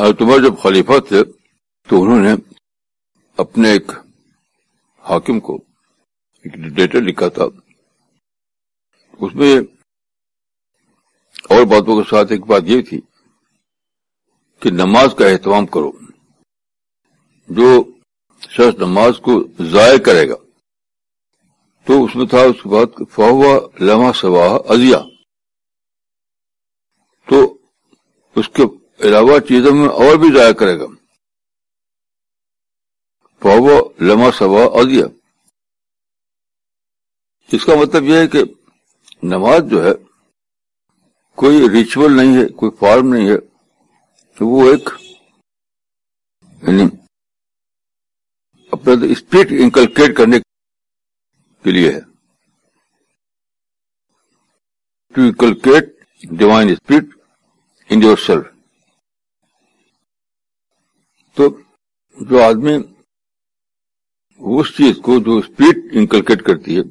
حضرت عمر جب خلیفہ تھے، تو انہوں نے اپنے ایک حاکم کو ایک ڈیٹر لکھا تھا۔ اس میں اور باتوں کے ساتھ ایک بات یہ تھی کہ نماز کا اہتمام کرو۔ جو شخص نماز کو ضائع کرے گا، تو اس میں تھا اس کے بعد فہوا لمحہ سواہ ازیا تو اس کے علاوہ چیزوں میں اور بھی ضائع کرے گا۔ فہوا لمحہ سواہ ازیا اس کا مطلب یہ ہے کہ نماز جو ہے کوئی ریچول نہیں ہے، کوئی فارم نہیں ہے وہ ایک یعنی اپنا اسپرٹ انکلکیٹ کرنے کے لیے ہے۔ To inculcate divine spirit in yourself تو جو آدمی اس چیز کو جو اسپرٹ انکلکیٹ کرتی ہے،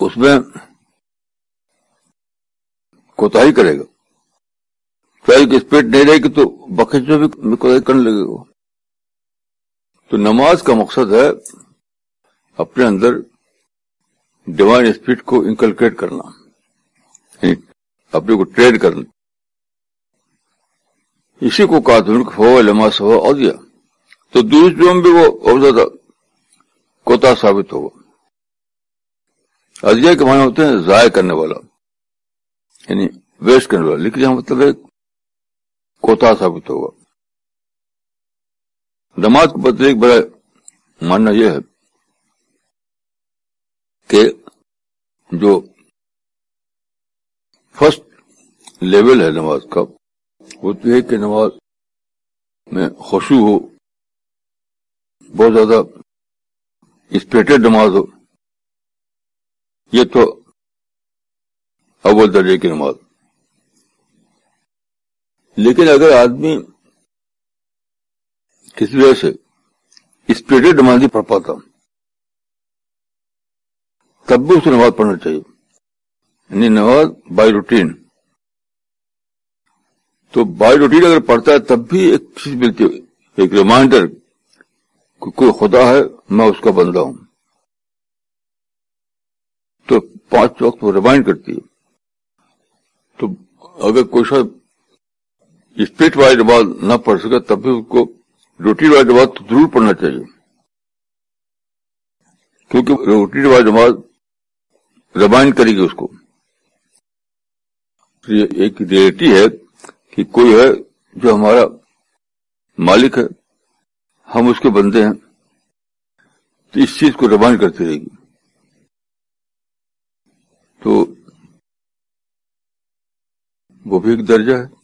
اس میں کوتاہی کرے گا۔ چاہے اسپیڈ نہیں رہے گی تو بخش میں بھی کوتا کرنے لگے گا۔ تو نماز کا مقصد ہے اپنے اندر ڈیوائن اسپیڈ کو انکلکیٹ کرنا یعنی اپنے کو ٹریڈ کرنا۔ اسی کو کہا تھا ہو نماز ہوا اور دیا تو دوسرے میں بھی وہ اور زیادہ کوتا ثابت ہوگا ازیا کے معنی ہوتے ہیں ضائع کرنے والا یعنی ویسٹ کرنے والا لیکن یہاں مطلب ہے کوتا ثابت ہوگا نماز کو بدلے ایک بڑا ماننا یہ ہے کہ جو فرسٹ لیول ہے نماز کا وہ تو ہے کہ نماز میں خوشو ہو، بہت زیادہ اسپریٹڈ نماز ہو۔ یہ تو اول درجے کی نماز۔ لیکن اگر آدمی کسی وجہ سے اسپیڈ نماز نہیں پڑھ پاتا، تب بھی اسے نماز پڑھنا چاہیے۔ یعنی نماز بائی روٹین تو بائی روٹین اگر پڑھتا ہے تب بھی ایک چیز ملتی ہے ایک ریمائنڈر کوئی خدا ہے، میں اس کا بندہ ہوں۔ تو پانچ وقت وہ ریمائنڈ کرتی ہے۔ تو اگر کوئی شاید اسپیٹ والی نماز نہ پڑھ سکے، تب بھی اس کو روٹی والی نماز تو ضرور پڑھنا چاہیے۔ کیونکہ روٹی والی نماز ریمائنڈ کرے گی اس کو۔ ایک ریئلٹی ہے۔ کہ کوئی ہے جو ہمارا مالک ہے، ہم اس کے بندے ہیں۔ تو اس چیز کو ربان کرتی رہے گی۔ تو وہ بھی ایک درجہ ہے۔